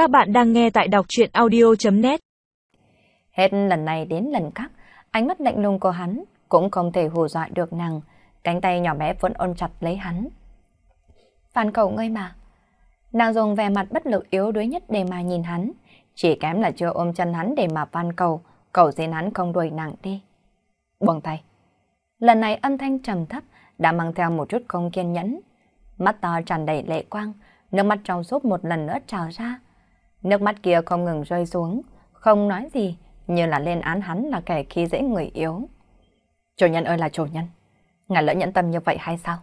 Các bạn đang nghe tại đọc chuyện audio.net Hết lần này đến lần khác, ánh mắt lạnh lùng của hắn cũng không thể hù dọa được nàng. Cánh tay nhỏ bé vẫn ôn chặt lấy hắn. Phản cầu ngươi mà. Nàng dùng vẻ mặt bất lực yếu đuối nhất để mà nhìn hắn. Chỉ kém là chưa ôm chân hắn để mà van cầu, cầu xin hắn không đuổi nàng đi. Buông tay. Lần này âm thanh trầm thấp đã mang theo một chút không kiên nhẫn. Mắt to tràn đầy lệ quang, nước mắt trong suốt một lần nữa trào ra. Nước mắt kia không ngừng rơi xuống, không nói gì, như là lên án hắn là kẻ khi dễ người yếu. Chủ nhân ơi là chủ nhân, ngài lỡ nhẫn tâm như vậy hay sao?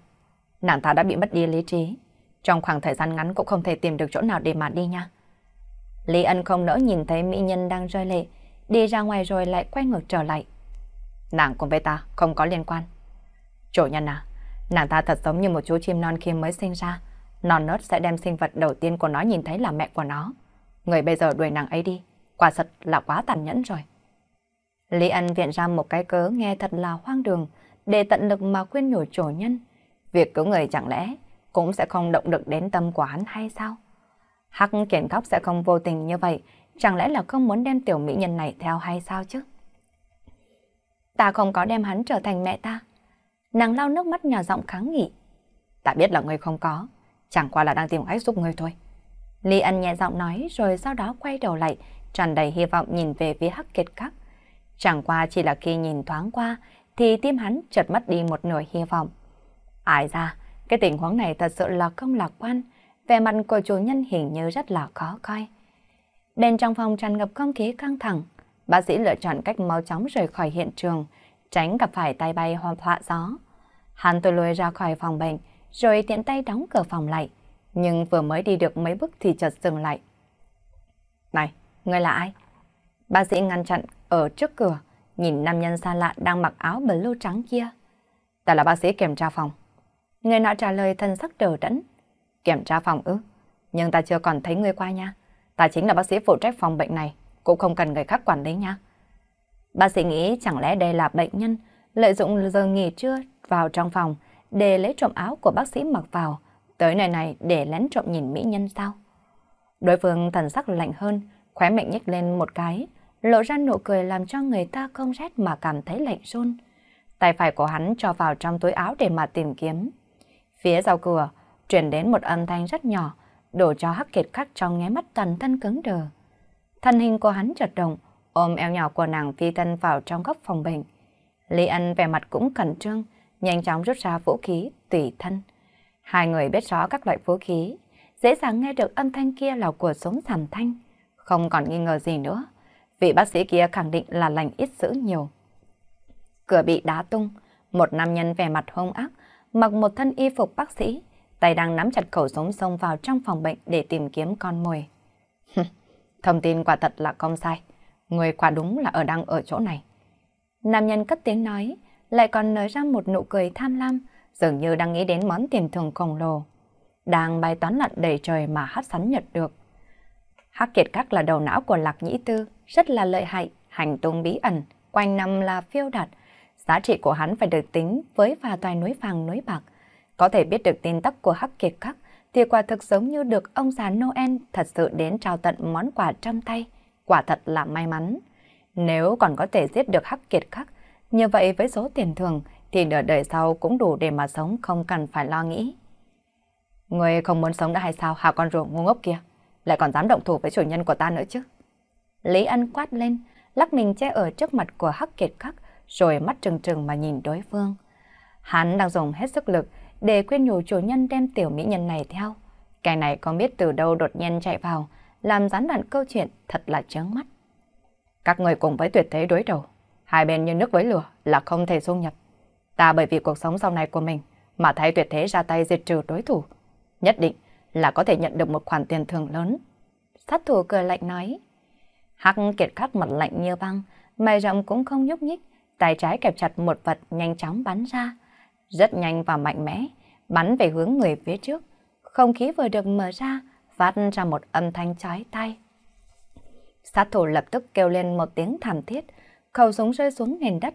Nàng ta đã bị mất đi lý trí, trong khoảng thời gian ngắn cũng không thể tìm được chỗ nào để mà đi nha. Lý Ân không nỡ nhìn thấy mỹ nhân đang rơi lệ, đi ra ngoài rồi lại quay ngược trở lại. Nàng cùng với ta không có liên quan. Chủ nhân à, nàng ta thật giống như một chú chim non khi mới sinh ra. Non nớt sẽ đem sinh vật đầu tiên của nó nhìn thấy là mẹ của nó. Người bây giờ đuổi nàng ấy đi, quả thật là quá tàn nhẫn rồi. Lý Ân viện ra một cái cớ nghe thật là hoang đường, để tận lực mà khuyên nhủ chủ nhân. Việc cứu người chẳng lẽ cũng sẽ không động được đến tâm của hắn hay sao? Hắc kiển khóc sẽ không vô tình như vậy, chẳng lẽ là không muốn đem tiểu mỹ nhân này theo hay sao chứ? Ta không có đem hắn trở thành mẹ ta. Nàng lau nước mắt nhỏ giọng kháng nghị. Ta biết là ngươi không có, chẳng qua là đang tìm cách giúp ngươi thôi. Lý Ân nhẹ giọng nói rồi sau đó quay đầu lại, tràn đầy hy vọng nhìn về phía Hắc Kiệt Các. Chẳng qua chỉ là khi nhìn thoáng qua thì tim hắn chợt mất đi một nửa hy vọng. Ai ra, cái tình huống này thật sự là không lạc quan, vẻ mặt của chủ nhân hình như rất là khó coi. Bên trong phòng tràn ngập không khí căng thẳng, bác sĩ lựa chọn cách mau chóng rời khỏi hiện trường, tránh gặp phải tay bay hoặc họa gió. Hắn tôi lùi ra khỏi phòng bệnh, rồi tiện tay đóng cửa phòng lại nhưng vừa mới đi được mấy bước thì chợt dừng lại. Này, ngươi là ai? Bác sĩ ngăn chặn ở trước cửa, nhìn nam nhân xa lạ đang mặc áo blue trắng kia. Ta là bác sĩ kiểm tra phòng. Người nọ trả lời thân sắc đờ đẫn. Kiểm tra phòng ư? Nhưng ta chưa còn thấy ngươi qua nha. Ta chính là bác sĩ phụ trách phòng bệnh này, cũng không cần người khác quản lý nha. Bác sĩ nghĩ chẳng lẽ đây là bệnh nhân lợi dụng giờ nghỉ trưa vào trong phòng để lấy trộm áo của bác sĩ mặc vào, Tới nơi này để lén trộm nhìn mỹ nhân sao? Đối phương thần sắc lạnh hơn, khóe miệng nhếch lên một cái, lộ ra nụ cười làm cho người ta không rét mà cảm thấy lạnh run. Tay phải của hắn cho vào trong túi áo để mà tìm kiếm. Phía sau cửa, truyền đến một âm thanh rất nhỏ, đổ cho hắc kiệt khắc trong nghe mắt toàn thân cứng đờ. Thân hình của hắn chợt động, ôm eo nhỏ của nàng phi thân vào trong góc phòng bệnh. Lý Ân vẻ mặt cũng cẩn trương, nhanh chóng rút ra vũ khí, tùy thân. Hai người biết rõ các loại vũ khí, dễ dàng nghe được âm thanh kia là của súng giảm thanh. Không còn nghi ngờ gì nữa, vị bác sĩ kia khẳng định là lành ít dữ nhiều. Cửa bị đá tung, một nam nhân vẻ mặt hung ác, mặc một thân y phục bác sĩ, tay đang nắm chặt khẩu súng xông vào trong phòng bệnh để tìm kiếm con mồi. Thông tin quả thật là không sai, người quả đúng là ở đang ở chỗ này. Nam nhân cất tiếng nói, lại còn nới ra một nụ cười tham lam, dường như đang nghĩ đến món tiền thưởng khổng lồ. Đang bay toán lặn đầy trời mà hát sắn nhật được. Hắc kiệt các là đầu não của Lạc Nhĩ Tư, rất là lợi hại, hành tung bí ẩn, quanh năm là phiêu đạt. Giá trị của hắn phải được tính với và toài núi vàng núi bạc. Có thể biết được tin tức của Hắc kiệt các thì quả thực giống như được ông già Noel thật sự đến trao tận món quà trong tay. Quả thật là may mắn. Nếu còn có thể giết được Hắc kiệt các, như vậy với số tiền thường thì nửa đời sau cũng đủ để mà sống không cần phải lo nghĩ. Người không muốn sống đã hay sao hả con ruộng ngu ngốc kia, lại còn dám động thủ với chủ nhân của ta nữa chứ. Lý Ân quát lên, lắc mình che ở trước mặt của Hắc Kiệt Khắc, rồi mắt trừng trừng mà nhìn đối phương. Hắn đang dùng hết sức lực để khuyên nhủ chủ nhân đem tiểu mỹ nhân này theo. Cái này không biết từ đâu đột nhiên chạy vào, làm gián đoạn câu chuyện thật là chướng mắt. Các người cùng với tuyệt thế đối đầu, hai bên như nước với lửa là không thể xung nhập. Ta bởi vì cuộc sống sau này của mình mà thấy tuyệt thế ra tay diệt trừ đối thủ. Nhất định là có thể nhận được một khoản tiền thưởng lớn. Sát thủ cười lạnh nói. Hắc kiệt khắc mặt lạnh như băng, mày rộng cũng không nhúc nhích, tay trái kẹp chặt một vật nhanh chóng bắn ra. Rất nhanh và mạnh mẽ, bắn về hướng người phía trước. Không khí vừa được mở ra, phát ra một âm thanh chói tay. Sát thủ lập tức kêu lên một tiếng thảm thiết, khẩu súng rơi xuống nền đất,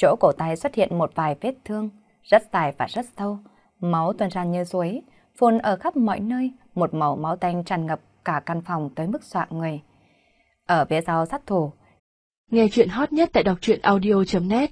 Chỗ cổ tay xuất hiện một vài vết thương, rất dài và rất sâu. Máu tuôn ra như suối, phun ở khắp mọi nơi, một màu máu tanh tràn ngập cả căn phòng tới mức dọa người. Ở phía sau sát thủ, Nghe chuyện hot nhất tại đọc truyện audio.net